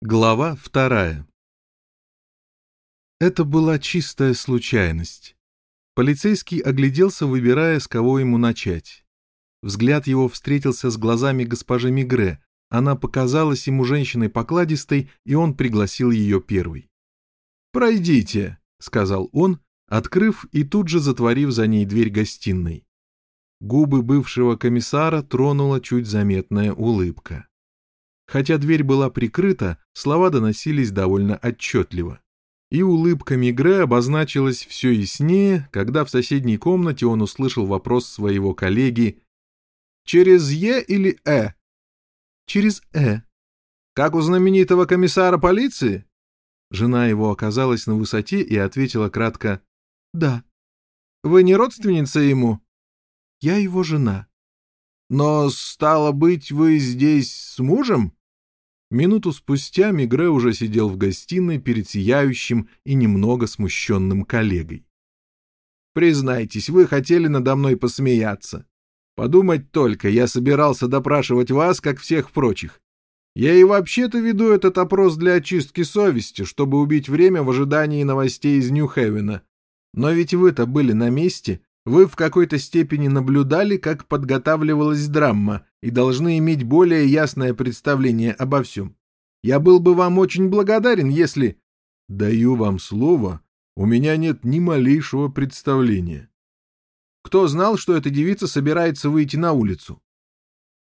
Глава вторая Это была чистая случайность. Полицейский огляделся, выбирая, с кого ему начать. Взгляд его встретился с глазами госпожи Мигре. Она показалась ему женщиной покладистой, и он пригласил ее первой. «Пройдите», — сказал он, открыв и тут же затворив за ней дверь гостиной. Губы бывшего комиссара тронула чуть заметная улыбка. Хотя дверь была прикрыта, слова доносились довольно отчетливо. И улыбка Мигре обозначилась все яснее, когда в соседней комнате он услышал вопрос своего коллеги «Через Е или Э?» «Через Э». «Как у знаменитого комиссара полиции?» Жена его оказалась на высоте и ответила кратко «Да». «Вы не родственница ему?» «Я его жена». «Но, стало быть, вы здесь с мужем?» Минуту спустя Мигре уже сидел в гостиной перед сияющим и немного смущенным коллегой. «Признайтесь, вы хотели надо мной посмеяться. Подумать только, я собирался допрашивать вас, как всех прочих. Я и вообще-то веду этот опрос для очистки совести, чтобы убить время в ожидании новостей из Нью-Хевена. Но ведь вы-то были на месте, вы в какой-то степени наблюдали, как подготавливалась драма, и должны иметь более ясное представление обо всем. Я был бы вам очень благодарен, если... Даю вам слово, у меня нет ни малейшего представления. Кто знал, что эта девица собирается выйти на улицу?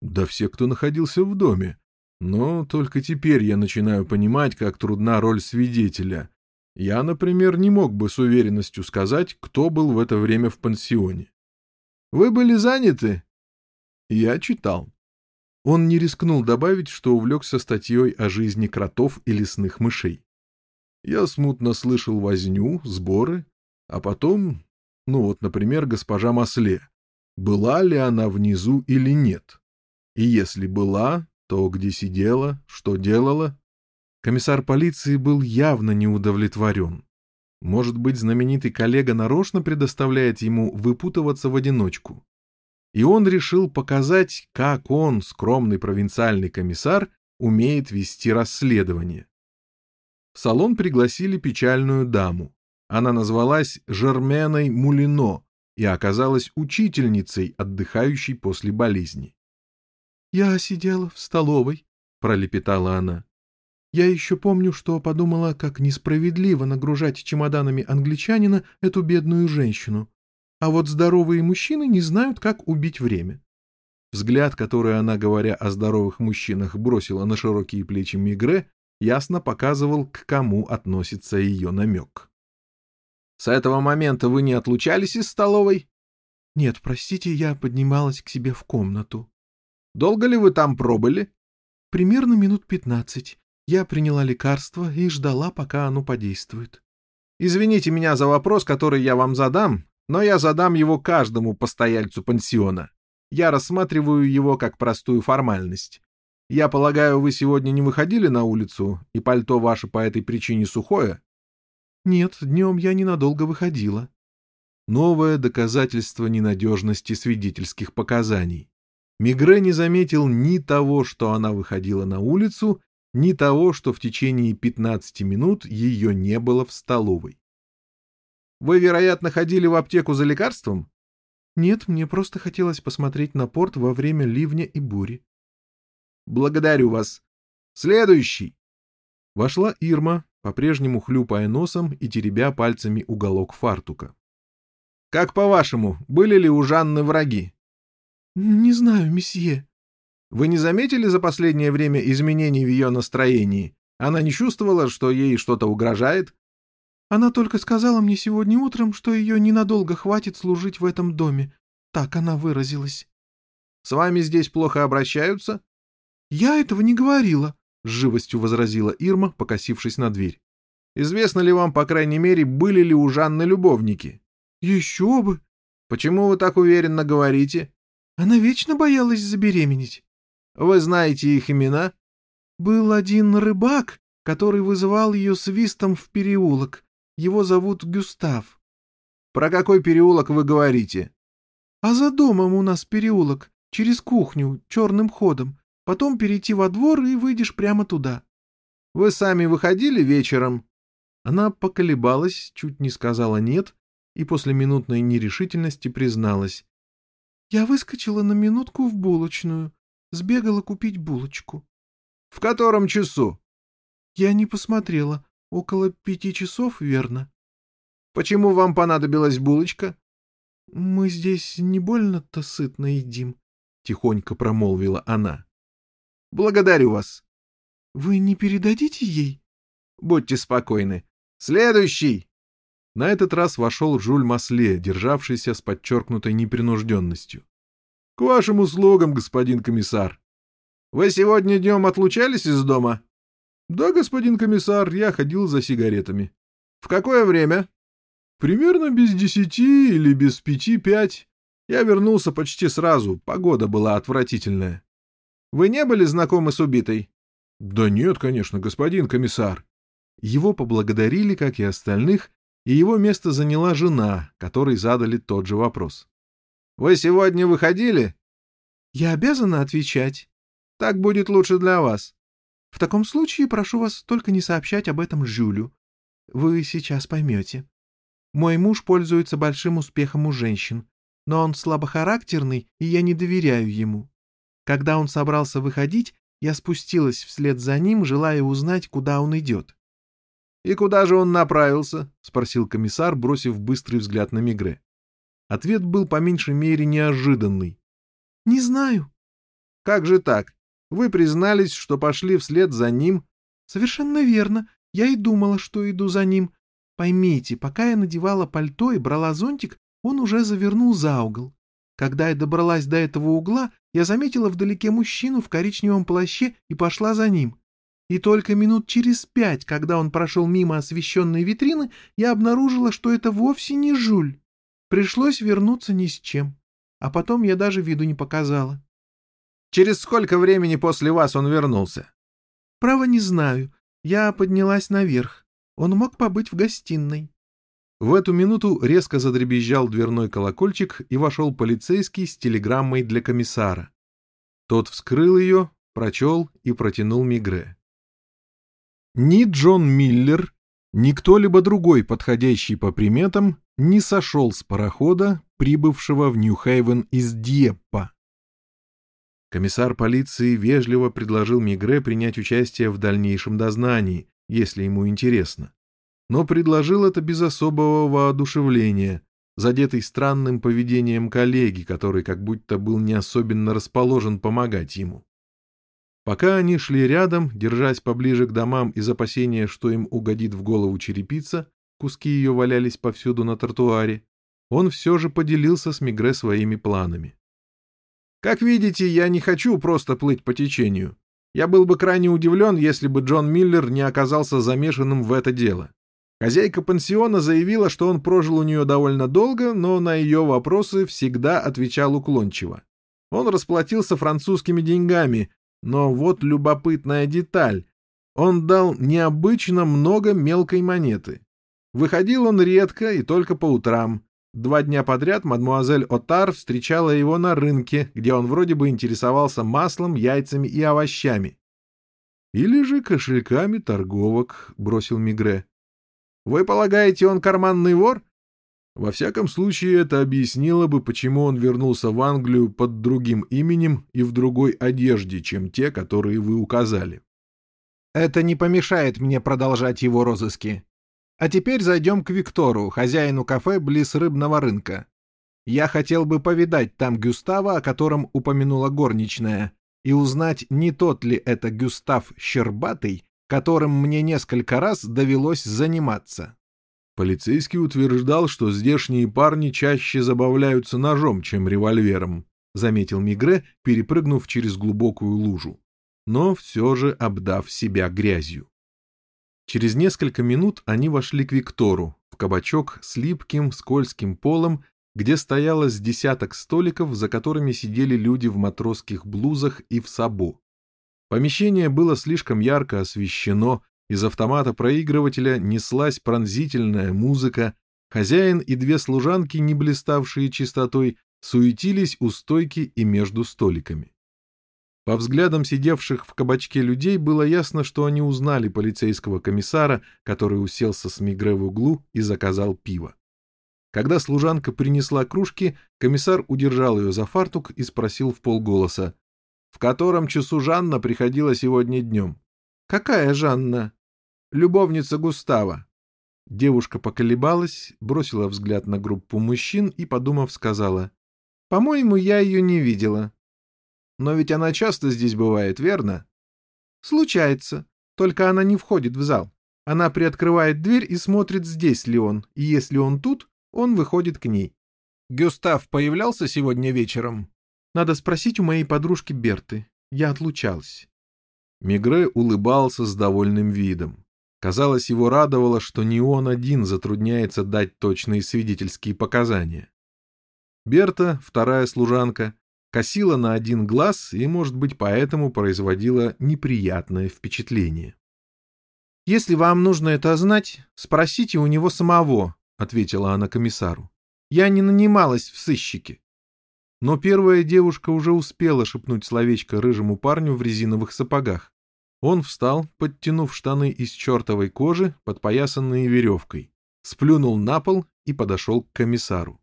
Да все, кто находился в доме. Но только теперь я начинаю понимать, как трудна роль свидетеля, я, например, не мог бы с уверенностью сказать, кто был в это время в пансионе. Вы были заняты? Я читал. Он не рискнул добавить, что увлекся статьей о жизни кротов и лесных мышей. Я смутно слышал возню, сборы, а потом, ну вот, например, госпожа Масле. Была ли она внизу или нет? И если была, то где сидела, что делала? Комиссар полиции был явно не удовлетворен. Может быть, знаменитый коллега нарочно предоставляет ему выпутываться в одиночку. И он решил показать, как он, скромный провинциальный комиссар, умеет вести расследование. В салон пригласили печальную даму. Она назвалась Жерменой Мулино и оказалась учительницей, отдыхающей после болезни. «Я сидела в столовой», — пролепетала она. Я еще помню, что подумала, как несправедливо нагружать чемоданами англичанина эту бедную женщину. А вот здоровые мужчины не знают, как убить время. Взгляд, который она, говоря о здоровых мужчинах, бросила на широкие плечи Мигре, ясно показывал, к кому относится ее намек. «С этого момента вы не отлучались из столовой?» «Нет, простите, я поднималась к себе в комнату». «Долго ли вы там пробыли?» «Примерно минут пятнадцать. Я приняла лекарство и ждала, пока оно подействует. Извините меня за вопрос, который я вам задам, но я задам его каждому постояльцу пансиона. Я рассматриваю его как простую формальность. Я полагаю, вы сегодня не выходили на улицу, и пальто ваше по этой причине сухое? Нет, днем я ненадолго выходила. Новое доказательство ненадежности свидетельских показаний. Мигре не заметил ни того, что она выходила на улицу, ни того, что в течение 15 минут ее не было в столовой. «Вы, вероятно, ходили в аптеку за лекарством?» «Нет, мне просто хотелось посмотреть на порт во время ливня и бури». «Благодарю вас. Следующий!» Вошла Ирма, по-прежнему хлюпая носом и теребя пальцами уголок фартука. «Как по-вашему, были ли у Жанны враги?» «Не знаю, месье», вы не заметили за последнее время изменений в ее настроении? Она не чувствовала, что ей что-то угрожает? Она только сказала мне сегодня утром, что ее ненадолго хватит служить в этом доме. Так она выразилась. С вами здесь плохо обращаются? Я этого не говорила, — с живостью возразила Ирма, покосившись на дверь. Известно ли вам, по крайней мере, были ли у Жанны любовники? Еще бы. Почему вы так уверенно говорите? Она вечно боялась забеременеть. Вы знаете их имена? Был один рыбак, который вызывал ее свистом в переулок. Его зовут Гюстав. Про какой переулок вы говорите? А за домом у нас переулок, через кухню, черным ходом. Потом перейти во двор и выйдешь прямо туда. Вы сами выходили вечером?» Она поколебалась, чуть не сказала «нет», и после минутной нерешительности призналась. «Я выскочила на минутку в булочную, сбегала купить булочку». «В котором часу?» «Я не посмотрела. Около пяти часов, верно?» «Почему вам понадобилась булочка?» «Мы здесь не больно-то сытно едим», — тихонько промолвила она. «Благодарю вас». «Вы не передадите ей?» «Будьте спокойны. Следующий!» На этот раз вошел Жуль Масле, державшийся с подчеркнутой непринужденностью. — К вашим услугам, господин комиссар. — Вы сегодня днем отлучались из дома? — Да, господин комиссар, я ходил за сигаретами. — В какое время? — Примерно без десяти или без пяти пять. Я вернулся почти сразу, погода была отвратительная. — Вы не были знакомы с убитой? — Да нет, конечно, господин комиссар. Его поблагодарили, как и остальных, и его место заняла жена, которой задали тот же вопрос. «Вы сегодня выходили?» «Я обязана отвечать. Так будет лучше для вас. В таком случае прошу вас только не сообщать об этом Жюлю. Вы сейчас поймете. Мой муж пользуется большим успехом у женщин, но он слабохарактерный, и я не доверяю ему. Когда он собрался выходить, я спустилась вслед за ним, желая узнать, куда он идет. «И куда же он направился?» — спросил комиссар, бросив быстрый взгляд на Мигре. Ответ был по меньшей мере неожиданный. «Не знаю». «Как же так? Вы признались, что пошли вслед за ним?» «Совершенно верно. Я и думала, что иду за ним. Поймите, пока я надевала пальто и брала зонтик, он уже завернул за угол. Когда я добралась до этого угла, я заметила вдалеке мужчину в коричневом плаще и пошла за ним. И только минут через пять, когда он прошел мимо освещенной витрины, я обнаружила, что это вовсе не Жуль. Пришлось вернуться ни с чем. А потом я даже виду не показала. Через сколько времени после вас он вернулся? Право не знаю. Я поднялась наверх. Он мог побыть в гостиной. В эту минуту резко задребезжал дверной колокольчик, и вошел полицейский с телеграммой для комиссара. Тот вскрыл ее, прочел и протянул Мигре. Ни Джон Миллер, ни кто-либо другой, подходящий по приметам, не сошел с парохода, прибывшего в Нью-Хейвен из Дьеппа. Комиссар полиции вежливо предложил Мигре принять участие в дальнейшем дознании, если ему интересно. Но предложил это без особого воодушевления, задетый странным поведением коллеги, который как будто был не особенно расположен помогать ему. Пока они шли рядом, держась поближе к домам из опасения, что им угодит в голову черепица, куски ее валялись повсюду на тротуаре, он все же поделился с Мигре своими планами. «Как видите, я не хочу просто плыть по течению. Я был бы крайне удивлен, если бы Джон Миллер не оказался замешанным в это дело. Хозяйка пансиона заявила, что он прожил у нее довольно долго, но на ее вопросы всегда отвечал уклончиво. Он расплатился французскими деньгами, но вот любопытная деталь. Он дал необычно много мелкой монеты. Выходил он редко и только по утрам. Два дня подряд мадмуазель Отар встречала его на рынке, где он вроде бы интересовался маслом, яйцами и овощами. «Или же кошельками торговок», — бросил Мигре. «Вы полагаете, он карманный вор?» Во всяком случае, это объяснило бы, почему он вернулся в Англию под другим именем и в другой одежде, чем те, которые вы указали. Это не помешает мне продолжать его розыски. А теперь зайдем к Виктору, хозяину кафе близ рыбного рынка. Я хотел бы повидать там Гюстава, о котором упомянула горничная, и узнать, не тот ли это Гюстав Щербатый, которым мне несколько раз довелось заниматься. Полицейский утверждал, что здешние парни чаще забавляются ножом, чем револьвером, заметил Мигре, перепрыгнув через глубокую лужу, но все же обдав себя грязью. Через несколько минут они вошли к Виктору, в кабачок с липким, скользким полом, где стояло с десяток столиков, за которыми сидели люди в матросских блузах и в сабо. Помещение было слишком ярко освещено, из автомата проигрывателя неслась пронзительная музыка, хозяин и две служанки, не блиставшие чистотой, суетились у стойки и между столиками. По взглядам сидевших в кабачке людей было ясно, что они узнали полицейского комиссара, который уселся с Мигре в углу и заказал пиво. Когда служанка принесла кружки, комиссар удержал ее за фартук и спросил в полголоса. «В котором часу Жанна приходила сегодня днем?» «Какая Жанна?» «Любовница Густава». Девушка поколебалась, бросила взгляд на группу мужчин и, подумав, сказала. «По-моему, я ее не видела». «Но ведь она часто здесь бывает, верно?» «Случается. Только она не входит в зал. Она приоткрывает дверь и смотрит, здесь ли он, и если он тут, он выходит к ней. «Гюстав появлялся сегодня вечером?» «Надо спросить у моей подружки Берты. Я отлучалась». Мигре улыбался с довольным видом. Казалось, его радовало, что не он один затрудняется дать точные свидетельские показания. Берта, вторая служанка, косила на один глаз и, может быть, поэтому производила неприятное впечатление. «Если вам нужно это знать, спросите у него самого», — ответила она комиссару. «Я не нанималась в сыщики». Но первая девушка уже успела шепнуть словечко рыжему парню в резиновых сапогах. Он встал, подтянув штаны из чертовой кожи, подпоясанные веревкой, сплюнул на пол и подошел к комиссару.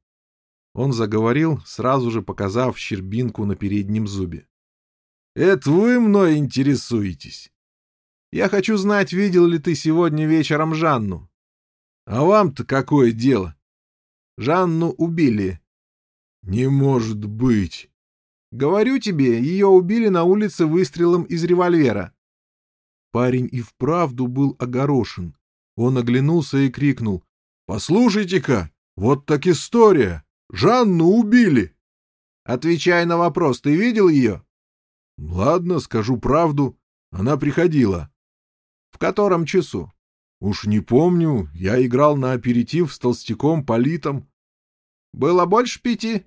Он заговорил, сразу же показав щербинку на переднем зубе. «Это вы мной интересуетесь? Я хочу знать, видел ли ты сегодня вечером Жанну?» А вам-то какое дело? Жанну убили. Не может быть. Говорю тебе, ее убили на улице выстрелом из револьвера. Парень и вправду был огорошен. Он оглянулся и крикнул. «Послушайте-ка, вот так история! Жанну убили!» «Отвечай на вопрос, ты видел ее?» «Ладно, скажу правду. Она приходила». «В котором часу?» Уж не помню, я играл на аперитив с толстяком Политом. Было больше пяти?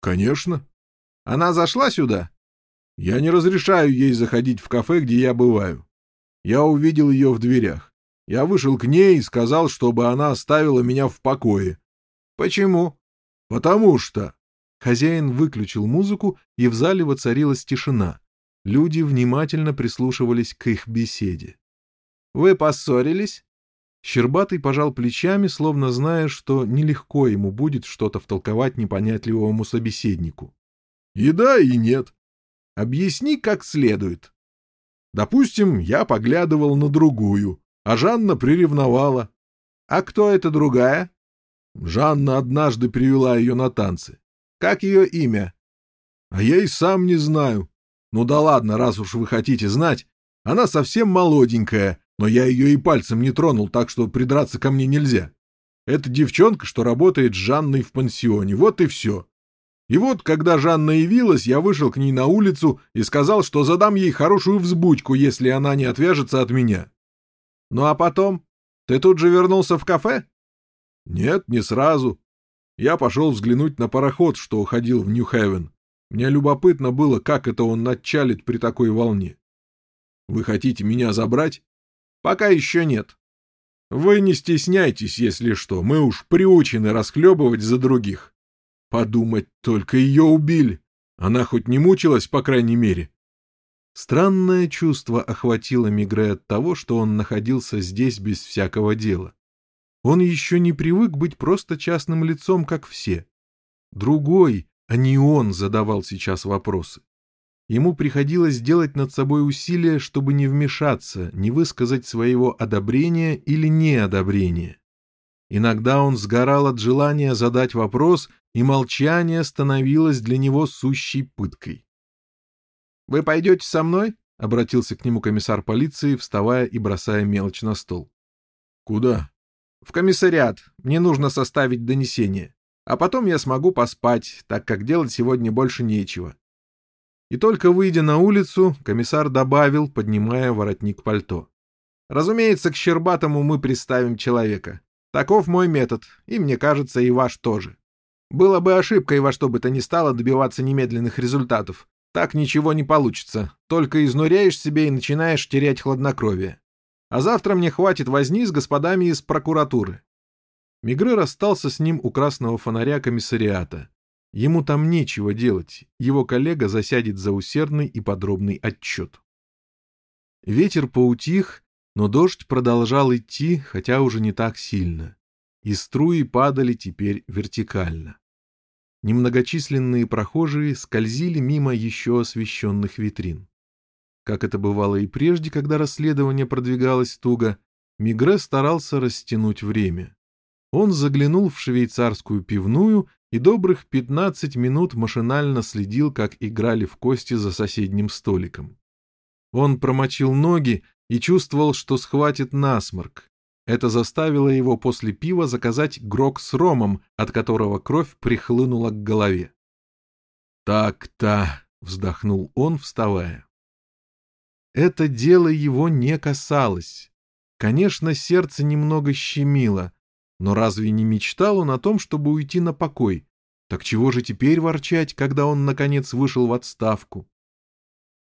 Конечно. Она зашла сюда? Я не разрешаю ей заходить в кафе, где я бываю. Я увидел ее в дверях. Я вышел к ней и сказал, чтобы она оставила меня в покое. Почему? Потому что... Хозяин выключил музыку, и в зале воцарилась тишина. Люди внимательно прислушивались к их беседе. Вы поссорились?» Щербатый пожал плечами, словно зная, что нелегко ему будет что-то втолковать непонятливому собеседнику. «И да, и нет. Объясни как следует. Допустим, я поглядывал на другую, а Жанна приревновала. А кто эта другая?» Жанна однажды привела ее на танцы. «Как ее имя?» «А я и сам не знаю. Ну да ладно, раз уж вы хотите знать. Она совсем молоденькая, но я ее и пальцем не тронул, так что придраться ко мне нельзя. Это девчонка, что работает с Жанной в пансионе, вот и все. И вот, когда Жанна явилась, я вышел к ней на улицу и сказал, что задам ей хорошую взбучку, если она не отвяжется от меня. Ну а потом? Ты тут же вернулся в кафе? Нет, не сразу. Я пошел взглянуть на пароход, что уходил в Нью-Хевен. Мне любопытно было, как это он началит при такой волне. Вы хотите меня забрать? Пока еще нет. Вы не стесняйтесь, если что, мы уж приучены расхлебывать за других. Подумать, только ее убили. Она хоть не мучилась, по крайней мере. Странное чувство охватило Мигре от того, что он находился здесь без всякого дела. Он еще не привык быть просто частным лицом, как все. Другой, а не он, задавал сейчас вопросы. Ему приходилось делать над собой усилия, чтобы не вмешаться, не высказать своего одобрения или неодобрения. Иногда он сгорал от желания задать вопрос, и молчание становилось для него сущей пыткой. «Вы пойдете со мной?» — обратился к нему комиссар полиции, вставая и бросая мелочь на стол. «Куда?» «В комиссариат. Мне нужно составить донесение. А потом я смогу поспать, так как делать сегодня больше нечего. И только выйдя на улицу, комиссар добавил, поднимая воротник пальто. «Разумеется, к Щербатому мы представим человека. Таков мой метод, и, мне кажется, и ваш тоже. Было бы ошибкой во что бы то ни стало добиваться немедленных результатов. Так ничего не получится, только изнуряешь себе и начинаешь терять хладнокровие. А завтра мне хватит возни с господами из прокуратуры». Мигре расстался с ним у красного фонаря комиссариата. Ему там нечего делать, его коллега засядет за усердный и подробный отчет. Ветер поутих, но дождь продолжал идти, хотя уже не так сильно, и струи падали теперь вертикально. Немногочисленные прохожие скользили мимо еще освещенных витрин. Как это бывало и прежде, когда расследование продвигалось туго, Мигре старался растянуть время. Он заглянул в швейцарскую пивную и добрых пятнадцать минут машинально следил, как играли в кости за соседним столиком. Он промочил ноги и чувствовал, что схватит насморк. Это заставило его после пива заказать грок с ромом, от которого кровь прихлынула к голове. «Так-то», — вздохнул он, вставая. Это дело его не касалось. Конечно, сердце немного щемило, но разве не мечтал он о том, чтобы уйти на покой? Так чего же теперь ворчать, когда он, наконец, вышел в отставку?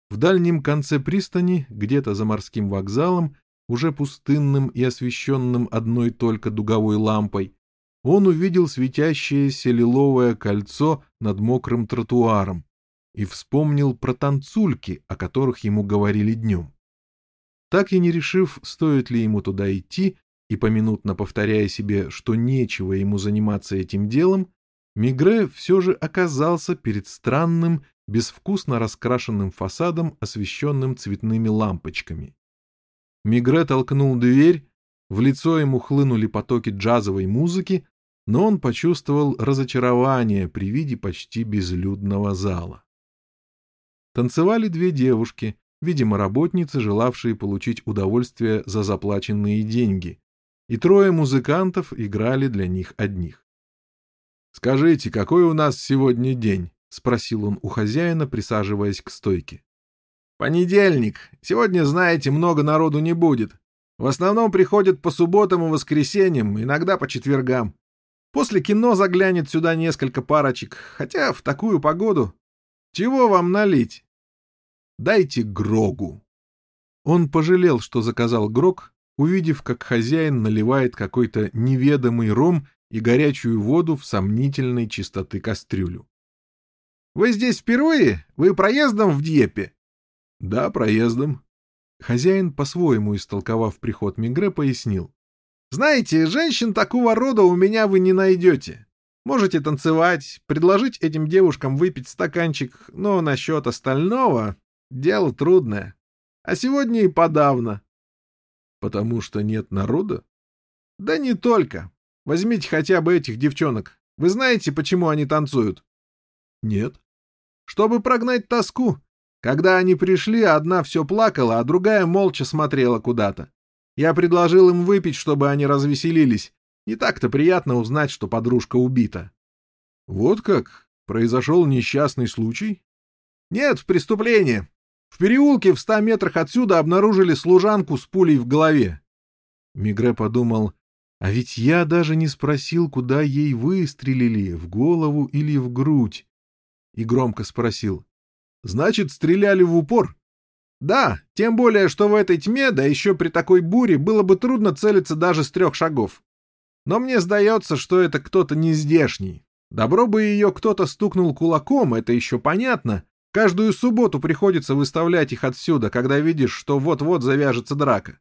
В дальнем конце пристани, где-то за морским вокзалом, уже пустынным и освещенным одной только дуговой лампой, он увидел светящееся лиловое кольцо над мокрым тротуаром и вспомнил про танцульки, о которых ему говорили днем. Так и не решив, стоит ли ему туда идти, и поминутно повторяя себе, что нечего ему заниматься этим делом, Мигре все же оказался перед странным, безвкусно раскрашенным фасадом, освещенным цветными лампочками. Мигре толкнул дверь, в лицо ему хлынули потоки джазовой музыки, но он почувствовал разочарование при виде почти безлюдного зала. Танцевали две девушки, видимо, работницы, желавшие получить удовольствие за заплаченные деньги, и трое музыкантов играли для них одних. «Скажите, какой у нас сегодня день?» — спросил он у хозяина, присаживаясь к стойке. Понедельник. Сегодня, знаете, много народу не будет. В основном приходят по субботам и воскресеньям, иногда по четвергам. После кино заглянет сюда несколько парочек, хотя в такую погоду. Чего вам налить? Дайте Грогу. Он пожалел, что заказал Грог, увидев, как хозяин наливает какой-то неведомый ром и горячую воду в сомнительной чистоты кастрюлю. — Вы здесь впервые? Вы проездом в Дьеппе? Да, проездом. Хозяин, по-своему истолковав приход Мигре, пояснил. Знаете, женщин такого рода у меня вы не найдете. Можете танцевать, предложить этим девушкам выпить стаканчик, но насчет остального дело трудное. А сегодня и подавно. Потому что нет народа? Да не только. Возьмите хотя бы этих девчонок. Вы знаете, почему они танцуют? Нет. Чтобы прогнать тоску. Когда они пришли, одна все плакала, а другая молча смотрела куда-то. Я предложил им выпить, чтобы они развеселились. Не так-то приятно узнать, что подружка убита. — Вот как? Произошел несчастный случай? — Нет, преступление. В переулке в ста метрах отсюда обнаружили служанку с пулей в голове. Мигре подумал, а ведь я даже не спросил, куда ей выстрелили, в голову или в грудь. И громко спросил, Значит, стреляли в упор? Да, тем более, что в этой тьме, да еще при такой буре, было бы трудно целиться даже с трех шагов. Но мне сдается, что это кто-то не здешний. Добро бы ее кто-то стукнул кулаком, это еще понятно. Каждую субботу приходится выставлять их отсюда, когда видишь, что вот-вот завяжется драка.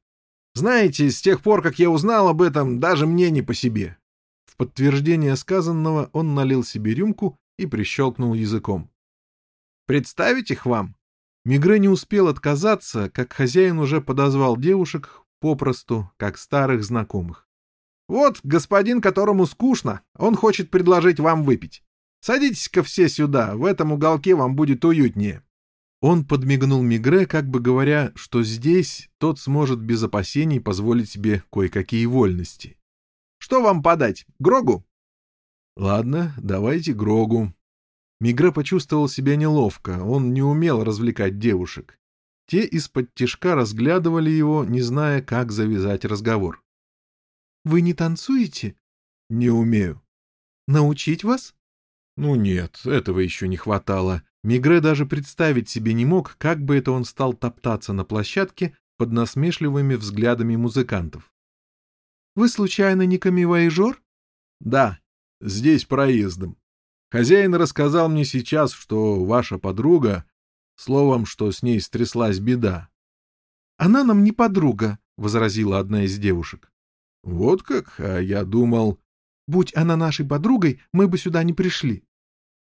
Знаете, с тех пор, как я узнал об этом, даже мне не по себе. В подтверждение сказанного он налил себе рюмку и прищелкнул языком. Представить их вам?» Мигре не успел отказаться, как хозяин уже подозвал девушек попросту, как старых знакомых. «Вот господин, которому скучно, он хочет предложить вам выпить. Садитесь-ка все сюда, в этом уголке вам будет уютнее». Он подмигнул Мигре, как бы говоря, что здесь тот сможет без опасений позволить себе кое-какие вольности. «Что вам подать? Грогу?» «Ладно, давайте Грогу», Мигре почувствовал себя неловко, он не умел развлекать девушек. Те из-под тишка разглядывали его, не зная, как завязать разговор. «Вы не танцуете?» «Не умею». «Научить вас?» «Ну нет, этого еще не хватало». Мигре даже представить себе не мог, как бы это он стал топтаться на площадке под насмешливыми взглядами музыкантов. «Вы случайно не камевояжер?» «Да, здесь проездом». Хозяин рассказал мне сейчас, что ваша подруга, словом, что с ней стряслась беда. — Она нам не подруга, — возразила одна из девушек. — Вот как? А я думал... — Будь она нашей подругой, мы бы сюда не пришли.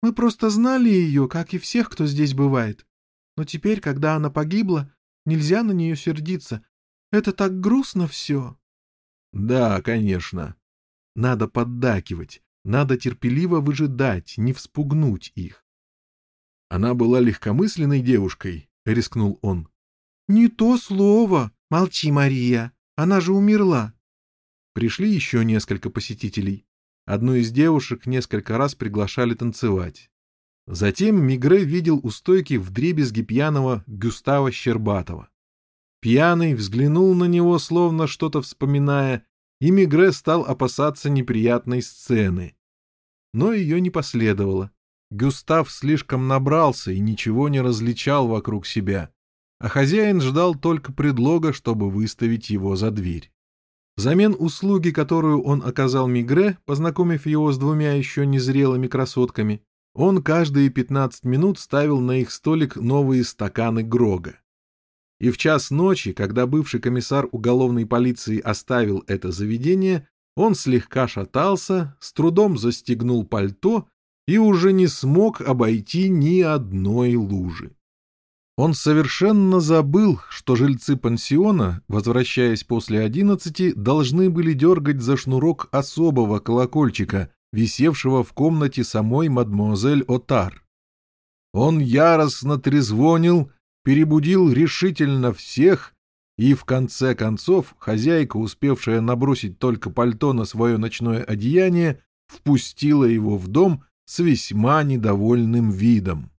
Мы просто знали ее, как и всех, кто здесь бывает. Но теперь, когда она погибла, нельзя на нее сердиться. Это так грустно все. — Да, конечно. Надо поддакивать, надо терпеливо выжидать, не вспугнуть их. Она была легкомысленной девушкой, — рискнул он. — Не то слово. Молчи, Мария. Она же умерла. Пришли еще несколько посетителей. Одну из девушек несколько раз приглашали танцевать. Затем Мигре видел у стойки вдребезги пьяного Гюстава Щербатова. Пьяный взглянул на него, словно что-то вспоминая, и Мигре стал опасаться неприятной сцены. Но ее не последовало. Гюстав слишком набрался и ничего не различал вокруг себя, а хозяин ждал только предлога, чтобы выставить его за дверь. Взамен услуги, которую он оказал Мигре, познакомив его с двумя еще незрелыми красотками, он каждые 15 минут ставил на их столик новые стаканы Грога. И в час ночи, когда бывший комиссар уголовной полиции оставил это заведение, он слегка шатался, с трудом застегнул пальто и уже не смог обойти ни одной лужи. Он совершенно забыл, что жильцы пансиона, возвращаясь после одиннадцати, должны были дергать за шнурок особого колокольчика, висевшего в комнате самой мадмуазель Отар. Он яростно трезвонил перебудил решительно всех, и в конце концов хозяйка, успевшая набросить только пальто на свое ночное одеяние, впустила его в дом с весьма недовольным видом.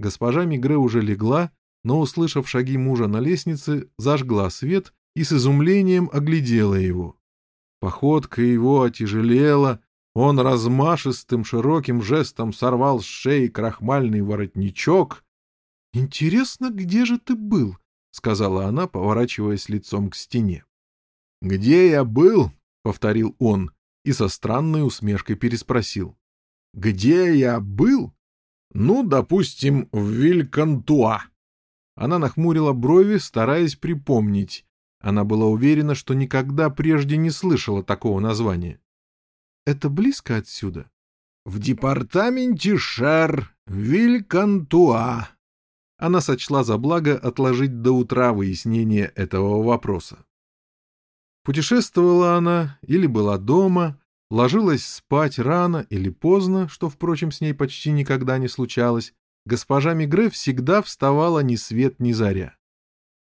Госпожа Мигре уже легла, но, услышав шаги мужа на лестнице, зажгла свет и с изумлением оглядела его. Походка его отяжелела, он размашистым широким жестом сорвал с шеи крахмальный воротничок — Интересно, где же ты был? — сказала она, поворачиваясь лицом к стене. — Где я был? — повторил он и со странной усмешкой переспросил. — Где я был? Ну, допустим, в Вилькантуа. Она нахмурила брови, стараясь припомнить. Она была уверена, что никогда прежде не слышала такого названия. — Это близко отсюда? — В департаменте Шар, Вилькантуа, она сочла за благо отложить до утра выяснение этого вопроса. Путешествовала она или была дома, ложилась спать рано или поздно, что, впрочем, с ней почти никогда не случалось, госпожа Мигре всегда вставала ни свет ни заря.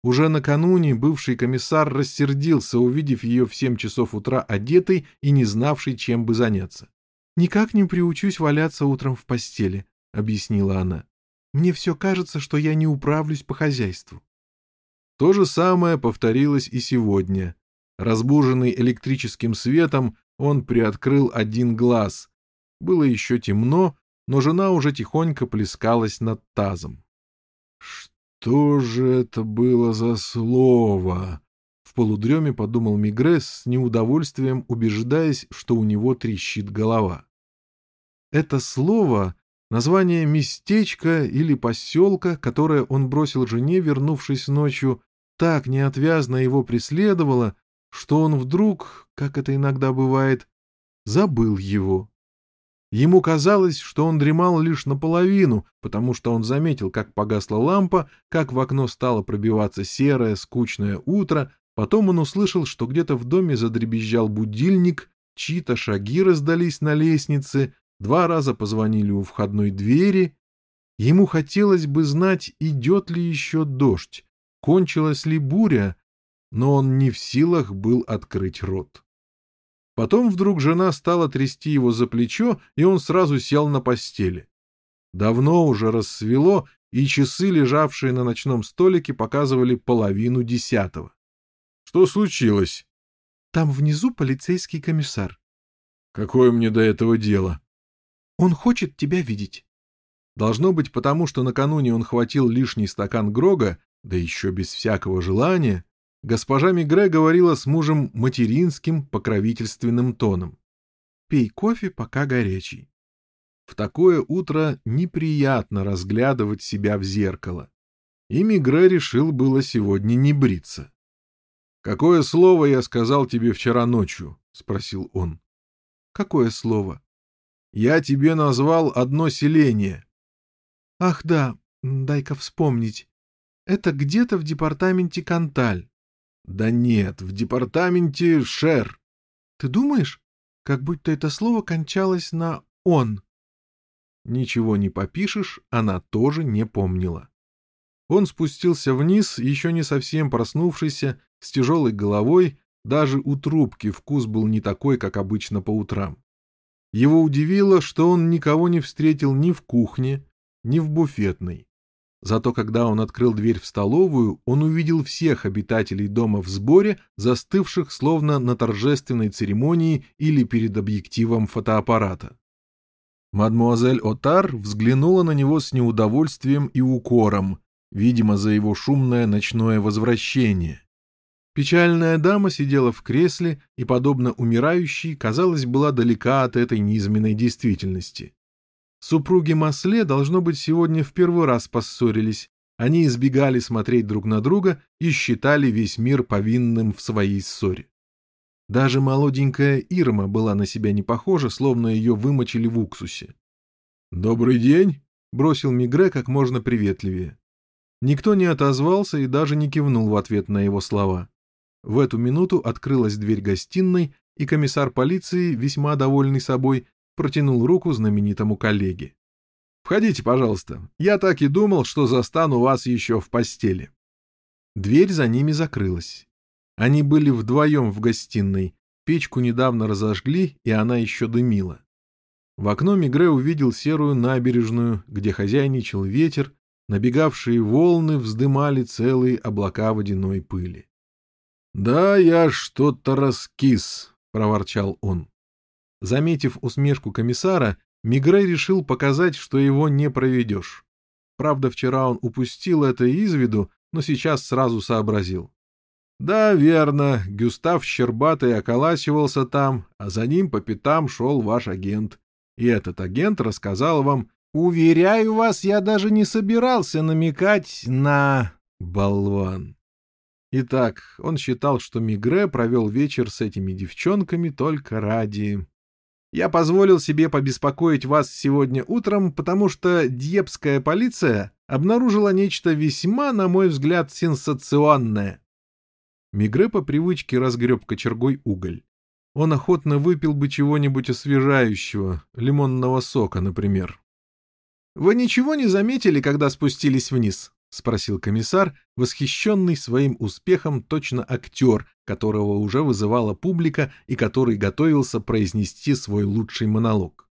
Уже накануне бывший комиссар рассердился, увидев ее в семь часов утра одетой и не знавшей, чем бы заняться. «Никак не приучусь валяться утром в постели», — объяснила она. Мне все кажется, что я не управлюсь по хозяйству. То же самое повторилось и сегодня. Разбуженный электрическим светом, он приоткрыл один глаз. Было еще темно, но жена уже тихонько плескалась над тазом. «Что же это было за слово?» В полудреме подумал Мигрес с неудовольствием, убеждаясь, что у него трещит голова. Это слово Название местечка или поселка, которое он бросил жене, вернувшись ночью, так неотвязно его преследовало, что он вдруг, как это иногда бывает, забыл его. Ему казалось, что он дремал лишь наполовину, потому что он заметил, как погасла лампа, как в окно стало пробиваться серое, скучное утро, потом он услышал, что где-то в доме задребезжал будильник, чьи-то шаги раздались на лестнице, два раза позвонили у входной двери. Ему хотелось бы знать, идет ли еще дождь, кончилась ли буря, но он не в силах был открыть рот. Потом вдруг жена стала трясти его за плечо, и он сразу сел на постели. Давно уже рассвело, и часы, лежавшие на ночном столике, показывали половину десятого. — Что случилось? — Там внизу полицейский комиссар. — Какое мне до этого дело? Он хочет тебя видеть. Должно быть потому, что накануне он хватил лишний стакан Грога, да еще без всякого желания, госпожа Мигре говорила с мужем материнским покровительственным тоном. «Пей кофе, пока горячий». В такое утро неприятно разглядывать себя в зеркало. И Мигре решил было сегодня не бриться. — Какое слово я сказал тебе вчера ночью? — спросил он. — Какое слово? — Я тебе назвал одно селение. — Ах да, дай-ка вспомнить. Это где-то в департаменте Канталь. — Да нет, в департаменте Шер. — Ты думаешь? Как будто это слово кончалось на «он». Ничего не попишешь, она тоже не помнила. Он спустился вниз, еще не совсем проснувшийся, с тяжелой головой, даже у трубки вкус был не такой, как обычно по утрам. Его удивило, что он никого не встретил ни в кухне, ни в буфетной. Зато когда он открыл дверь в столовую, он увидел всех обитателей дома в сборе, застывших словно на торжественной церемонии или перед объективом фотоаппарата. Мадмуазель Отар взглянула на него с неудовольствием и укором, видимо, за его шумное ночное возвращение. Печальная дама сидела в кресле и, подобно умирающей, казалось, была далека от этой низменной действительности. Супруги Масле, должно быть, сегодня в первый раз поссорились. Они избегали смотреть друг на друга и считали весь мир повинным в своей ссоре. Даже молоденькая Ирма была на себя не похожа, словно ее вымочили в уксусе. «Добрый день!» — бросил Мигре как можно приветливее. Никто не отозвался и даже не кивнул в ответ на его слова. В эту минуту открылась дверь гостиной, и комиссар полиции, весьма довольный собой, протянул руку знаменитому коллеге. «Входите, пожалуйста. Я так и думал, что застану вас еще в постели». Дверь за ними закрылась. Они были вдвоем в гостиной, печку недавно разожгли, и она еще дымила. В окно Мигре увидел серую набережную, где хозяйничал ветер, Набегавшие волны вздымали целые облака водяной пыли. — Да, я что-то раскис, — проворчал он. Заметив усмешку комиссара, Мигре решил показать, что его не проведешь. Правда, вчера он упустил это из виду, но сейчас сразу сообразил. Да, верно, Гюстав Щербатый околачивался там, а за ним по пятам шел ваш агент. И этот агент рассказал вам, Уверяю вас, я даже не собирался намекать на... болван. Итак, он считал, что Мигре провел вечер с этими девчонками только ради... Я позволил себе побеспокоить вас сегодня утром, потому что дьепская полиция обнаружила нечто весьма, на мой взгляд, сенсационное. Мигре по привычке разгреб кочергой уголь. Он охотно выпил бы чего-нибудь освежающего, лимонного сока, например. «Вы ничего не заметили, когда спустились вниз?» — спросил комиссар, восхищенный своим успехом точно актер, которого уже вызывала публика и который готовился произнести свой лучший монолог.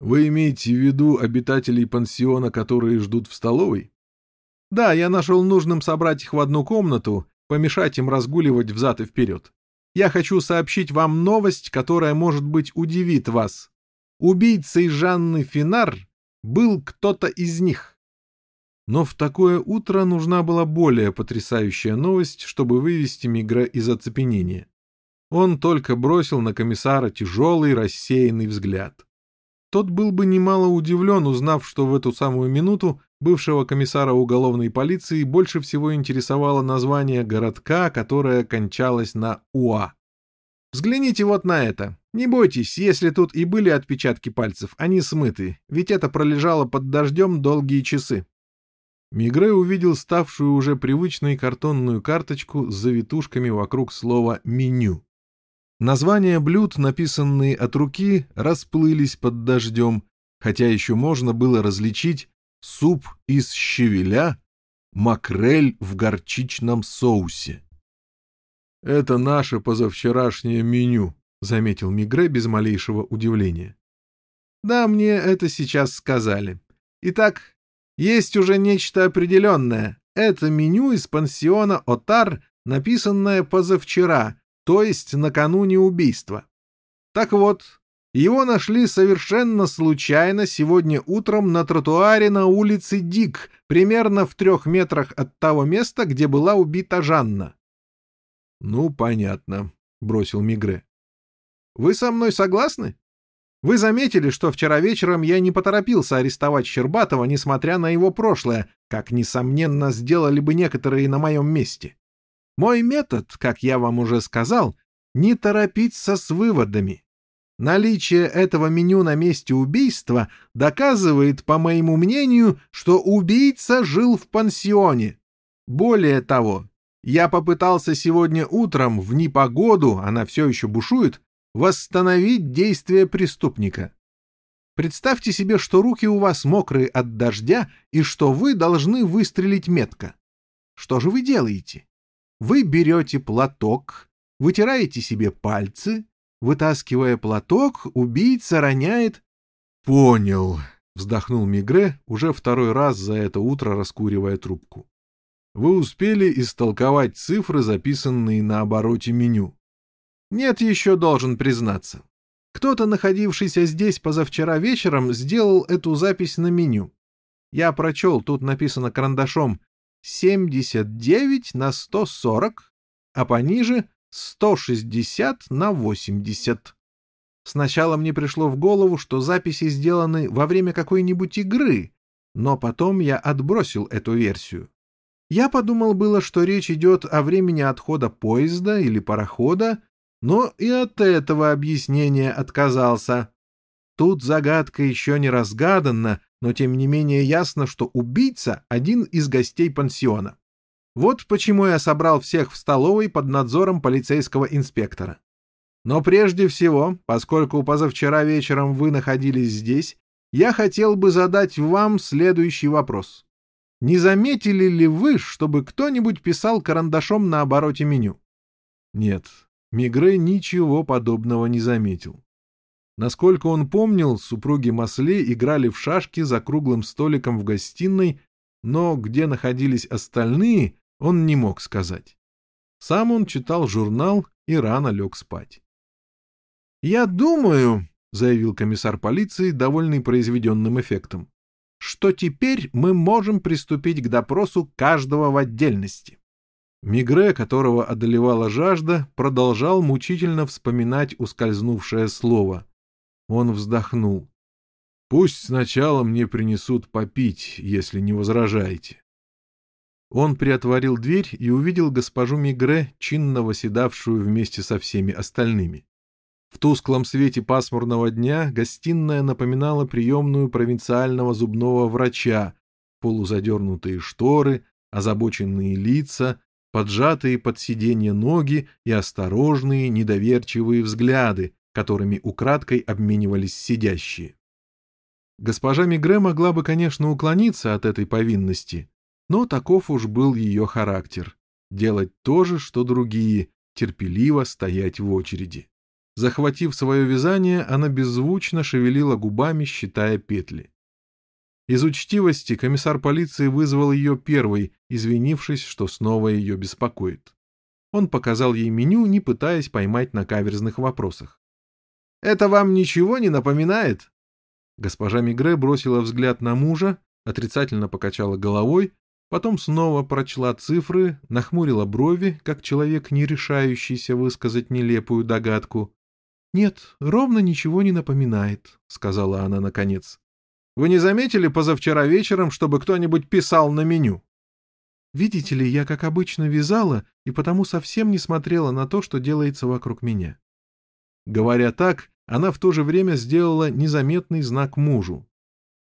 «Вы имеете в виду обитателей пансиона, которые ждут в столовой?» «Да, я нашел нужным собрать их в одну комнату, помешать им разгуливать взад и вперед. Я хочу сообщить вам новость, которая, может быть, удивит вас. Убийцей Жанны Финар был кто-то из них. Но в такое утро нужна была более потрясающая новость, чтобы вывести Мигра из оцепенения. Он только бросил на комиссара тяжелый рассеянный взгляд. Тот был бы немало удивлен, узнав, что в эту самую минуту бывшего комиссара уголовной полиции больше всего интересовало название городка, которое кончалось на УА. Взгляните вот на это. Не бойтесь, если тут и были отпечатки пальцев, они смыты, ведь это пролежало под дождем долгие часы. Мигре увидел ставшую уже привычной картонную карточку с завитушками вокруг слова «меню». Названия блюд, написанные от руки, расплылись под дождем, хотя еще можно было различить суп из щавеля, макрель в горчичном соусе. «Это наше позавчерашнее меню», — заметил Мигре без малейшего удивления. «Да, мне это сейчас сказали. Итак, есть уже нечто определенное. Это меню из пансиона «Отар», написанное позавчера, то есть накануне убийства. Так вот, его нашли совершенно случайно сегодня утром на тротуаре на улице Дик, примерно в трех метрах от того места, где была убита Жанна. — Ну, понятно, — бросил Мигре. — Вы со мной согласны? Вы заметили, что вчера вечером я не поторопился арестовать Щербатова, несмотря на его прошлое, как, несомненно, сделали бы некоторые на моем месте. Мой метод, как я вам уже сказал, не торопиться с выводами. Наличие этого меню на месте убийства доказывает, по моему мнению, что убийца жил в пансионе. Более того, я попытался сегодня утром, в непогоду, она все еще бушует, восстановить действие преступника. Представьте себе, что руки у вас мокрые от дождя и что вы должны выстрелить метко. Что же вы делаете? Вы берете платок, вытираете себе пальцы, вытаскивая платок, убийца роняет... — Понял, — вздохнул Мигре, уже второй раз за это утро раскуривая трубку. — Вы успели истолковать цифры, записанные на обороте меню. Нет, еще должен признаться. Кто-то, находившийся здесь позавчера вечером, сделал эту запись на меню. Я прочел, тут написано карандашом 79 на 140, а пониже 160 на 80. Сначала мне пришло в голову, что записи сделаны во время какой-нибудь игры, но потом я отбросил эту версию. Я подумал было, что речь идет о времени отхода поезда или парохода, но и от этого объяснения отказался. Тут загадка еще не разгадана, но тем не менее ясно, что убийца — один из гостей пансиона. Вот почему я собрал всех в столовой под надзором полицейского инспектора. Но прежде всего, поскольку позавчера вечером вы находились здесь, я хотел бы задать вам следующий вопрос. Не заметили ли вы, чтобы кто-нибудь писал карандашом на обороте меню? Нет, Мигре ничего подобного не заметил. Насколько он помнил, супруги Масле играли в шашки за круглым столиком в гостиной, но где находились остальные, он не мог сказать. Сам он читал журнал и рано лег спать. «Я думаю», — заявил комиссар полиции, довольный произведенным эффектом, «что теперь мы можем приступить к допросу каждого в отдельности». Мигре, которого одолевала жажда, продолжал мучительно вспоминать ускользнувшее слово. Он вздохнул. «Пусть сначала мне принесут попить, если не возражаете». Он приотворил дверь и увидел госпожу Мигре, чинно восседавшую вместе со всеми остальными. В тусклом свете пасмурного дня гостиная напоминала приемную провинциального зубного врача, полузадернутые шторы, озабоченные лица, поджатые под сиденье ноги и осторожные, недоверчивые взгляды, которыми украдкой обменивались сидящие. Госпожа Мигре могла бы, конечно, уклониться от этой повинности, но таков уж был ее характер — делать то же, что другие, терпеливо стоять в очереди. Захватив свое вязание, она беззвучно шевелила губами, считая петли. Из учтивости комиссар полиции вызвал ее первой, извинившись, что снова ее беспокоит. Он показал ей меню, не пытаясь поймать на каверзных вопросах. «Это вам ничего не напоминает?» Госпожа Мигре бросила взгляд на мужа, отрицательно покачала головой, потом снова прочла цифры, нахмурила брови, как человек, не решающийся высказать нелепую догадку. «Нет, ровно ничего не напоминает», — сказала она наконец. Вы не заметили позавчера вечером, чтобы кто-нибудь писал на меню? Видите ли, я, как обычно, вязала и потому совсем не смотрела на то, что делается вокруг меня. Говоря так, она в то же время сделала незаметный знак мужу.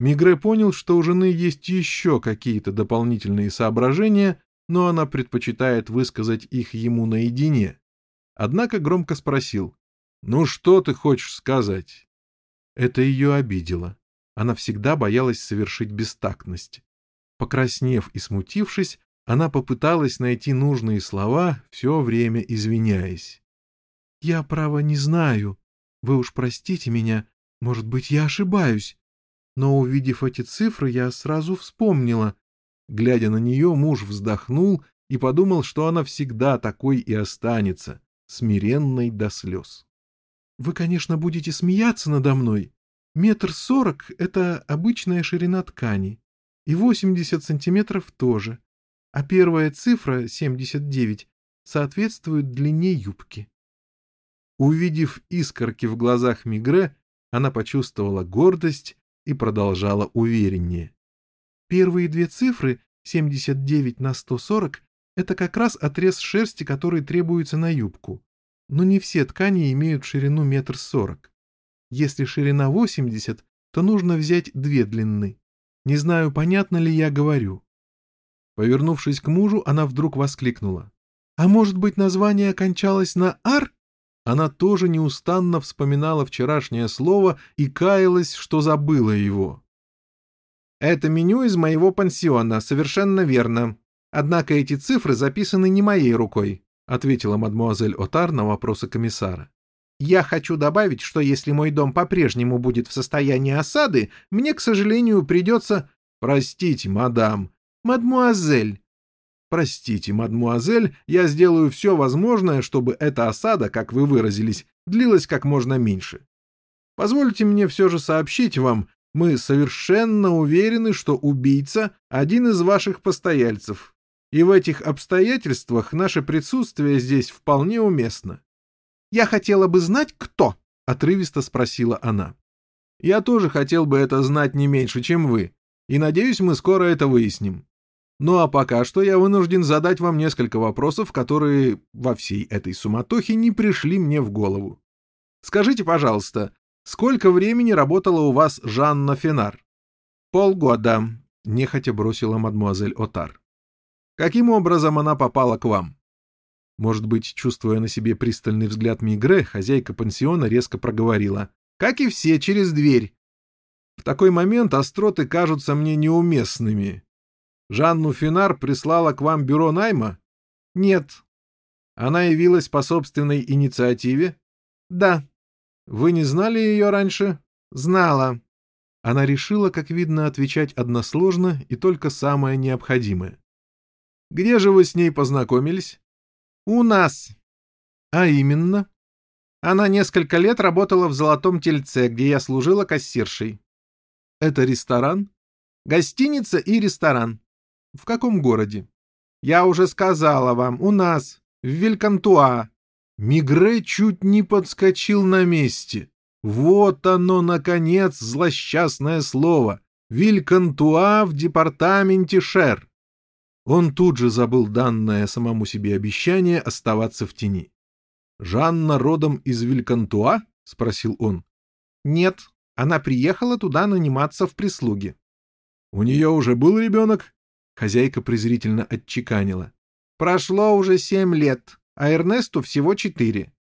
Мигре понял, что у жены есть еще какие-то дополнительные соображения, но она предпочитает высказать их ему наедине. Однако громко спросил, «Ну что ты хочешь сказать?» Это ее обидело. Она всегда боялась совершить бестактность. Покраснев и смутившись, она попыталась найти нужные слова, все время извиняясь. «Я, право, не знаю. Вы уж простите меня. Может быть, я ошибаюсь. Но, увидев эти цифры, я сразу вспомнила». Глядя на нее, муж вздохнул и подумал, что она всегда такой и останется, смиренной до слез. «Вы, конечно, будете смеяться надо мной, Метр сорок — это обычная ширина ткани, и восемьдесят сантиметров тоже, а первая цифра, семьдесят девять, соответствует длине юбки. Увидев искорки в глазах Мигре, она почувствовала гордость и продолжала увереннее. Первые две цифры, 79 на 140, это как раз отрез шерсти, который требуется на юбку. Но не все ткани имеют ширину метр сорок. Если ширина 80, то нужно взять две длины. Не знаю, понятно ли я говорю. Повернувшись к мужу, она вдруг воскликнула. «А может быть, название окончалось на «ар»?» Она тоже неустанно вспоминала вчерашнее слово и каялась, что забыла его. «Это меню из моего пансиона, совершенно верно. Однако эти цифры записаны не моей рукой», ответила мадмуазель Отар на вопросы комиссара. «Я хочу добавить, что если мой дом по-прежнему будет в состоянии осады, мне, к сожалению, придется...» «Простите, мадам», «Мадмуазель!» «Простите, мадмуазель, я сделаю все возможное, чтобы эта осада, как вы выразились, длилась как можно меньше. Позвольте мне все же сообщить вам, мы совершенно уверены, что убийца — один из ваших постояльцев, и в этих обстоятельствах наше присутствие здесь вполне уместно. «Я хотела бы знать, кто?» — отрывисто спросила она. «Я тоже хотел бы это знать не меньше, чем вы, и надеюсь, мы скоро это выясним. Ну а пока что я вынужден задать вам несколько вопросов, которые во всей этой суматохе не пришли мне в голову. Скажите, пожалуйста, сколько времени работала у вас Жанна Фенар? Полгода, нехотя бросила мадмуазель Отар. Каким образом она попала к вам? Может быть, чувствуя на себе пристальный взгляд Мигре, хозяйка пансиона резко проговорила. Как и все, через дверь. В такой момент остроты кажутся мне неуместными, Жанну Финар прислала к вам бюро найма? Нет. Она явилась по собственной инициативе? Да. Вы не знали ее раньше? Знала. Она решила, как видно, отвечать односложно и только самое необходимое. Где же вы с ней познакомились? У нас. А именно? Она несколько лет работала в «Золотом тельце», где я служила кассиршей. Это ресторан? Гостиница и ресторан. В каком городе? Я уже сказала вам, у нас, в Вилькантуа. Мигре чуть не подскочил на месте. Вот оно, наконец, злосчастное слово. Вилькантуа в департаменте Шер. Он тут же забыл данное самому себе обещание оставаться в тени. «Жанна родом из Вилькантуа?» — спросил он. «Нет, она приехала туда наниматься в прислуге». «У нее уже был ребенок?» Хозяйка презрительно отчеканила. «Прошло уже семь лет, а Эрнесту всего четыре».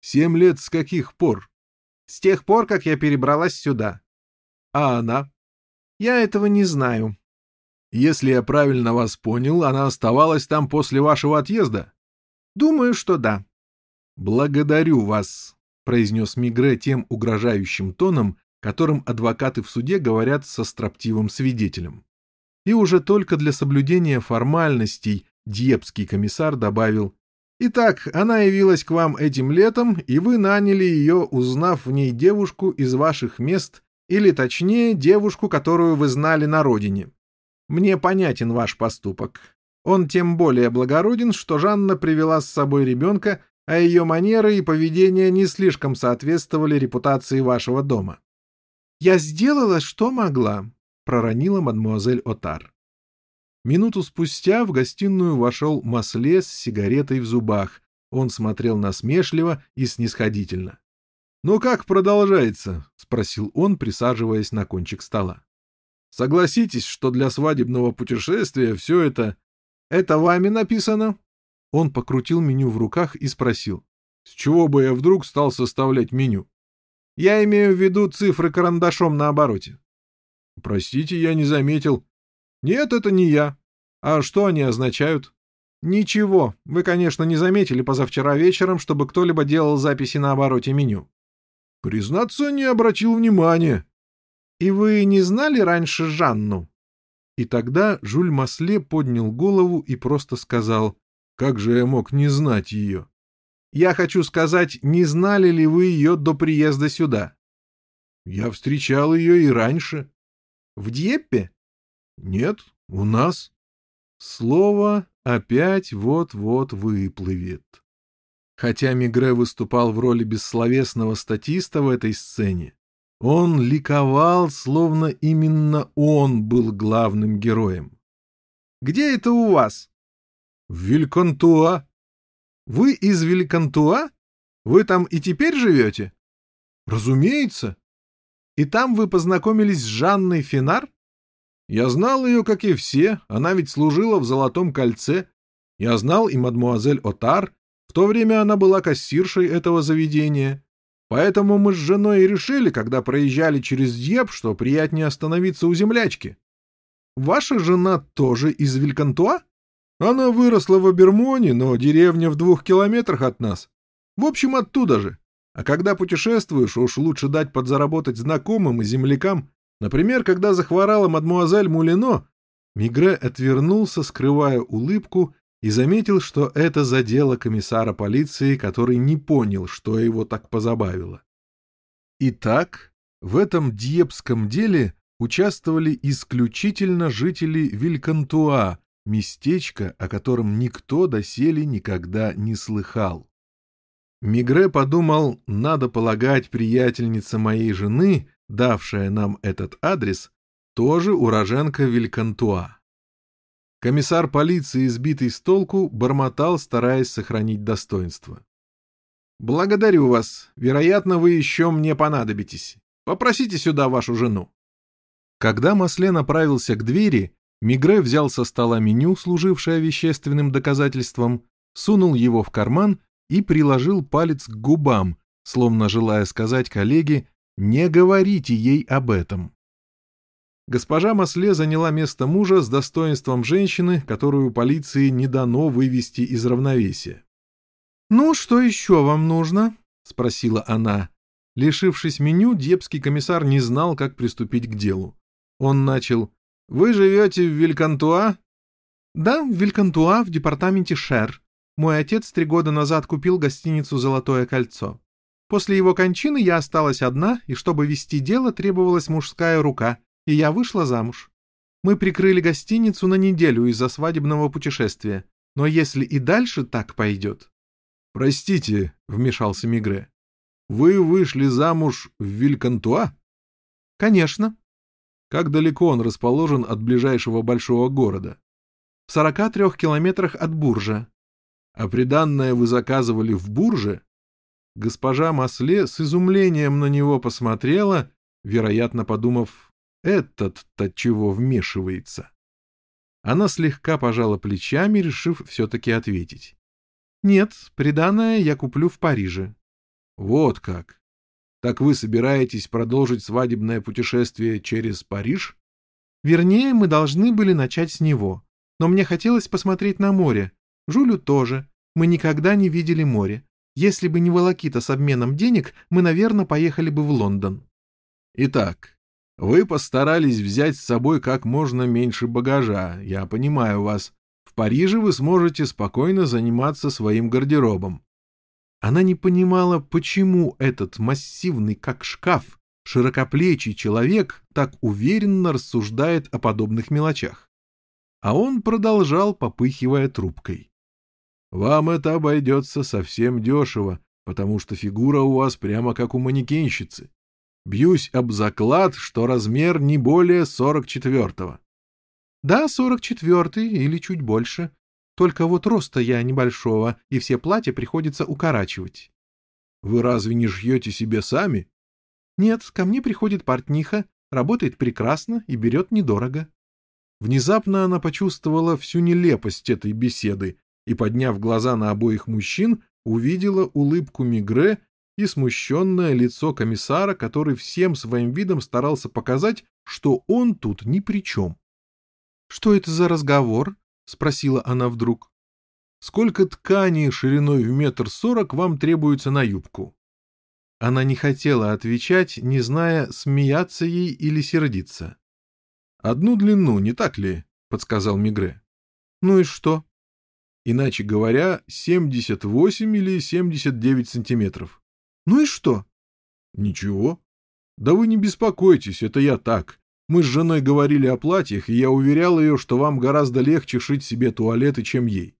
«Семь лет с каких пор?» «С тех пор, как я перебралась сюда». «А она?» «Я этого не знаю». «Если я правильно вас понял, она оставалась там после вашего отъезда?» «Думаю, что да». «Благодарю вас», — произнес Мигре тем угрожающим тоном, которым адвокаты в суде говорят со строптивым свидетелем. И уже только для соблюдения формальностей Дьепский комиссар добавил «Итак, она явилась к вам этим летом, и вы наняли ее, узнав в ней девушку из ваших мест, или точнее, девушку, которую вы знали на родине. Мне понятен ваш поступок. Он тем более благороден, что Жанна привела с собой ребенка, а ее манеры и поведение не слишком соответствовали репутации вашего дома. «Я сделала, что могла», проронила мадмуазель Отар. Минуту спустя в гостиную вошел Масле с сигаретой в зубах. Он смотрел насмешливо и снисходительно. «Ну как продолжается?» — спросил он, присаживаясь на кончик стола. «Согласитесь, что для свадебного путешествия все это...» «Это вами написано?» Он покрутил меню в руках и спросил. «С чего бы я вдруг стал составлять меню?» «Я имею в виду цифры карандашом на обороте». Простите, я не заметил. Нет, это не я. А что они означают? Ничего. Вы, конечно, не заметили позавчера вечером, чтобы кто-либо делал записи на обороте меню. Признаться, не обратил внимания. И вы не знали раньше Жанну? И тогда Жюль Масле поднял голову и просто сказал, «Как же я мог не знать ее?» «Я хочу сказать, не знали ли вы ее до приезда сюда?» «Я встречал ее и раньше. В Дьеппе? Нет, у нас. Слово опять вот-вот выплывет. Хотя Мигре выступал в роли бессловесного статиста в этой сцене, Он ликовал, словно именно он был главным героем. «Где это у вас?» «В Вильконтуа». «Вы из Вильконтуа? Вы там и теперь живете?» «Разумеется». «И там вы познакомились с Жанной Финар?» «Я знал ее, как и все, она ведь служила в Золотом кольце. Я знал и мадмуазель Отар, в то время она была кассиршей этого заведения. Поэтому мы с женой и решили, когда проезжали через Дьеп, что приятнее остановиться у землячки. Ваша жена тоже из Вилькантуа? Она выросла в Абермоне, но деревня в двух километрах от нас. В общем, оттуда же. А когда путешествуешь, уж лучше дать подзаработать знакомым и землякам. Например, когда захворала мадмуазель Мулино, Мигре отвернулся, скрывая улыбку, и заметил, что это задело комиссара полиции, который не понял, что его так позабавило. Итак, в этом Дьепском деле участвовали исключительно жители Вилькантуа, местечко, о котором никто доселе никогда не слыхал. Мигре подумал, надо полагать, приятельница моей жены, давшая нам этот адрес, тоже уроженка Вилькантуа. Комиссар полиции, сбитый с толку, бормотал, стараясь сохранить достоинство. «Благодарю вас. Вероятно, вы еще мне понадобитесь. Попросите сюда вашу жену». Когда Масле направился к двери, Мигре взял со стола меню, служившее вещественным доказательством, сунул его в карман и приложил палец к губам, словно желая сказать коллеге «не говорите ей об этом». Госпожа Масле заняла место мужа с достоинством женщины, которую полиции не дано вывести из равновесия. «Ну, что еще вам нужно?» — спросила она. Лишившись меню, депский комиссар не знал, как приступить к делу. Он начал «Вы живете в Вилькантуа?» «Да, в Вилькантуа, в департаменте Шер. Мой отец три года назад купил гостиницу «Золотое кольцо». После его кончины я осталась одна, и чтобы вести дело, требовалась мужская рука — и я вышла замуж. Мы прикрыли гостиницу на неделю из-за свадебного путешествия, но если и дальше так пойдет... — Простите, — вмешался Мигре, — вы вышли замуж в Вилькантуа? — Конечно. — Как далеко он расположен от ближайшего большого города? — В сорока трех километрах от Буржа. — А приданное вы заказывали в Бурже? Госпожа Масле с изумлением на него посмотрела, вероятно, подумав, этот-то чего вмешивается? Она слегка пожала плечами, решив все-таки ответить. «Нет, приданное я куплю в Париже». «Вот как. Так вы собираетесь продолжить свадебное путешествие через Париж?» «Вернее, мы должны были начать с него. Но мне хотелось посмотреть на море. Жулю тоже. Мы никогда не видели море. Если бы не волокита с обменом денег, мы, наверное, поехали бы в Лондон». «Итак, вы постарались взять с собой как можно меньше багажа, я понимаю вас. В Париже вы сможете спокойно заниматься своим гардеробом. Она не понимала, почему этот массивный, как шкаф, широкоплечий человек так уверенно рассуждает о подобных мелочах. А он продолжал, попыхивая трубкой. «Вам это обойдется совсем дешево, потому что фигура у вас прямо как у манекенщицы. Бьюсь об заклад, что размер не более сорок четвертого. Да, сорок четвертый или чуть больше. Только вот роста я небольшого, и все платья приходится укорачивать. Вы разве не шьете себе сами? Нет, ко мне приходит портниха, работает прекрасно и берет недорого. Внезапно она почувствовала всю нелепость этой беседы и, подняв глаза на обоих мужчин, увидела улыбку Мигре и смущенное лицо комиссара, который всем своим видом старался показать, что он тут ни при чем. — Что это за разговор? — спросила она вдруг. — Сколько ткани шириной в метр сорок вам требуется на юбку? Она не хотела отвечать, не зная, смеяться ей или сердиться. — Одну длину, не так ли? — подсказал Мигре. — Ну и что? — Иначе говоря, 78 или 79 сантиметров. Ну и что? Ничего. Да вы не беспокойтесь, это я так. Мы с женой говорили о платьях, и я уверял ее, что вам гораздо легче шить себе туалеты, чем ей.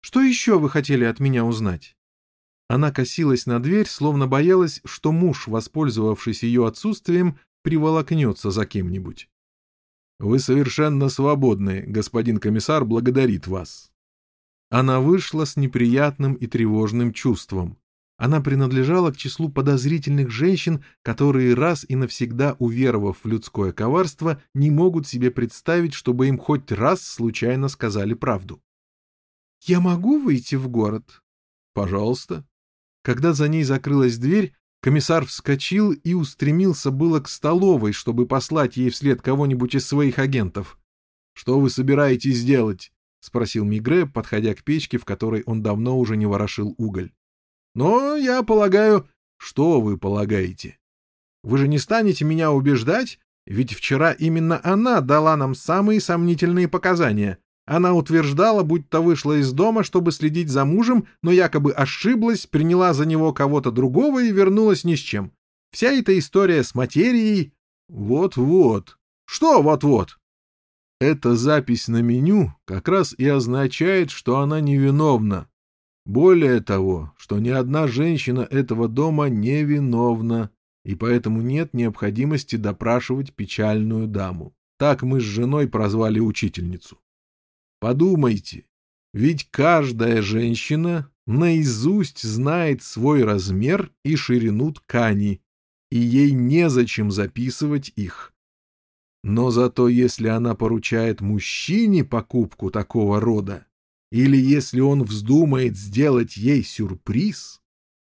Что еще вы хотели от меня узнать? Она косилась на дверь, словно боялась, что муж, воспользовавшись ее отсутствием, приволокнется за кем-нибудь. «Вы совершенно свободны, господин комиссар благодарит вас». Она вышла с неприятным и тревожным чувством. Она принадлежала к числу подозрительных женщин, которые раз и навсегда уверовав в людское коварство, не могут себе представить, чтобы им хоть раз случайно сказали правду. «Я могу выйти в город?» «Пожалуйста». Когда за ней закрылась дверь, комиссар вскочил и устремился было к столовой, чтобы послать ей вслед кого-нибудь из своих агентов. «Что вы собираетесь делать?» — спросил Мигре, подходя к печке, в которой он давно уже не ворошил уголь. Но я полагаю... Что вы полагаете? Вы же не станете меня убеждать, ведь вчера именно она дала нам самые сомнительные показания. Она утверждала, будто вышла из дома, чтобы следить за мужем, но якобы ошиблась, приняла за него кого-то другого и вернулась ни с чем. Вся эта история с материей... Вот-вот. Что вот-вот? Эта запись на меню как раз и означает, что она невиновна, более того, что ни одна женщина этого дома не виновна, и поэтому нет необходимости допрашивать печальную даму. Так мы с женой прозвали учительницу. Подумайте, ведь каждая женщина наизусть знает свой размер и ширину ткани, и ей незачем записывать их. Но зато если она поручает мужчине покупку такого рода, или если он вздумает сделать ей сюрприз,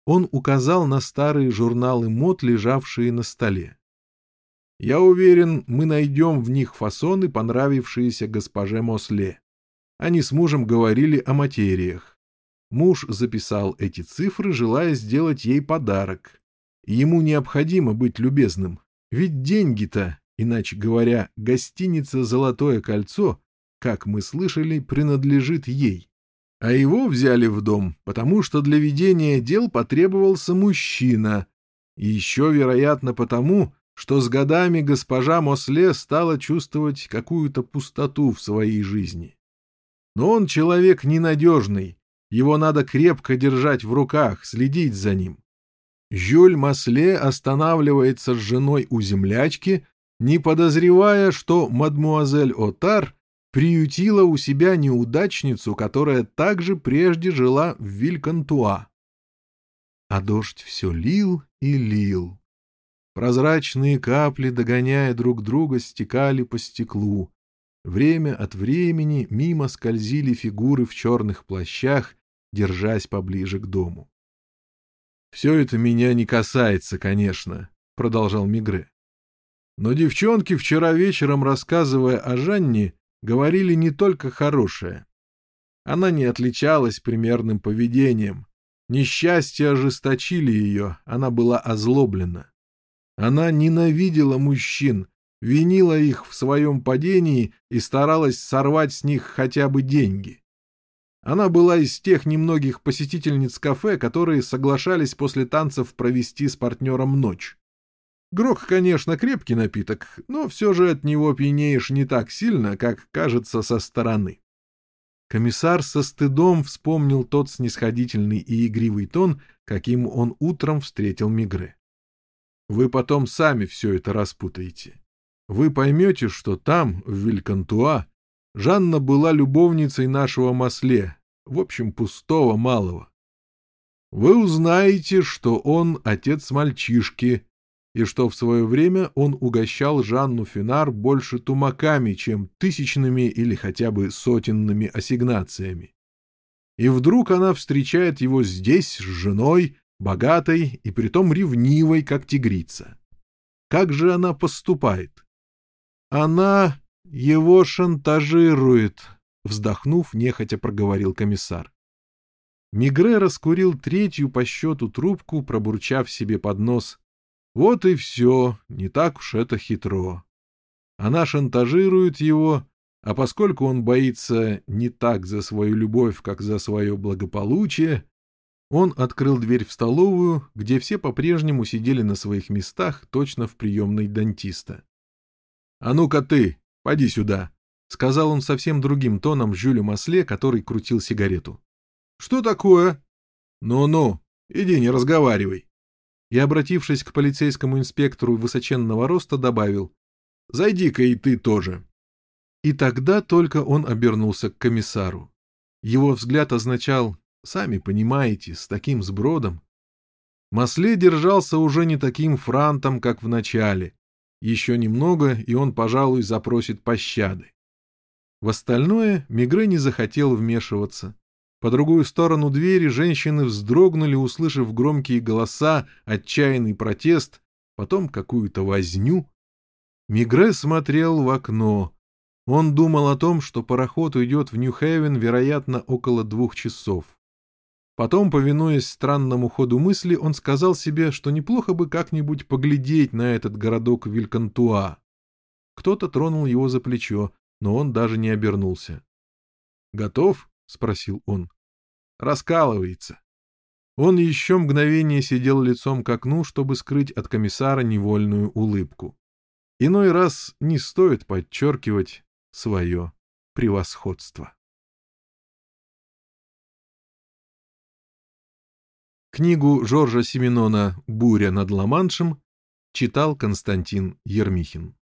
он указал на старые журналы мод, лежавшие на столе. Я уверен, мы найдем в них фасоны, понравившиеся госпоже Мосле. Они с мужем говорили о материях. Муж записал эти цифры, желая сделать ей подарок. Ему необходимо быть любезным, ведь деньги-то, иначе говоря, гостиница «Золотое кольцо» как мы слышали, принадлежит ей. А его взяли в дом, потому что для ведения дел потребовался мужчина. И еще, вероятно, потому, что с годами госпожа Мосле стала чувствовать какую-то пустоту в своей жизни. Но он человек ненадежный, его надо крепко держать в руках, следить за ним. Жюль Масле останавливается с женой у землячки, не подозревая, что мадмуазель Отар приютила у себя неудачницу, которая также прежде жила в Вилькантуа. А дождь все лил и лил. Прозрачные капли, догоняя друг друга, стекали по стеклу. Время от времени мимо скользили фигуры в черных плащах, держась поближе к дому. «Все это меня не касается, конечно», — продолжал Мигре. «Но девчонки, вчера вечером рассказывая о Жанне, говорили не только хорошее. Она не отличалась примерным поведением. Несчастья ожесточили ее, она была озлоблена. Она ненавидела мужчин, винила их в своем падении и старалась сорвать с них хотя бы деньги. Она была из тех немногих посетительниц кафе, которые соглашались после танцев провести с партнером ночь. Грок, конечно, крепкий напиток, но все же от него пьянеешь не так сильно, как кажется со стороны. Комиссар со стыдом вспомнил тот снисходительный и игривый тон, каким он утром встретил Мигре. Вы потом сами все это распутаете. Вы поймете, что там, в Вилькантуа, Жанна была любовницей нашего Масле, в общем, пустого малого. Вы узнаете, что он отец мальчишки, и что в свое время он угощал Жанну Финар больше тумаками, чем тысячными или хотя бы сотенными ассигнациями. И вдруг она встречает его здесь с женой, богатой и притом ревнивой, как тигрица. Как же она поступает? Она его шантажирует, вздохнув, нехотя проговорил комиссар. Мигре раскурил третью по счету трубку, пробурчав себе под нос. Вот и все, не так уж это хитро. Она шантажирует его, а поскольку он боится не так за свою любовь, как за свое благополучие, он открыл дверь в столовую, где все по-прежнему сидели на своих местах, точно в приемной дантиста. — А ну-ка ты, поди сюда, — сказал он совсем другим тоном Жюлю Масле, который крутил сигарету. — Что такое? Ну — Ну-ну, Иди, не разговаривай. И, обратившись к полицейскому инспектору высоченного роста, добавил «Зайди-ка и ты тоже». И тогда только он обернулся к комиссару. Его взгляд означал «Сами понимаете, с таким сбродом». Масле держался уже не таким франтом, как в начале. Еще немного, и он, пожалуй, запросит пощады. В остальное Мигре не захотел вмешиваться. По другую сторону двери женщины вздрогнули, услышав громкие голоса, отчаянный протест, потом какую-то возню. Мигре смотрел в окно. Он думал о том, что пароход уйдет в Нью-Хевен, вероятно, около двух часов. Потом, повинуясь странному ходу мысли, он сказал себе, что неплохо бы как-нибудь поглядеть на этот городок Вилькантуа. Кто-то тронул его за плечо, но он даже не обернулся. «Готов?» — спросил он. «Раскалывается». Он еще мгновение сидел лицом к окну, чтобы скрыть от комиссара невольную улыбку. Иной раз не стоит подчеркивать свое превосходство. Книгу Жоржа Семенона «Буря над Ла-Маншем» читал Константин Ермихин.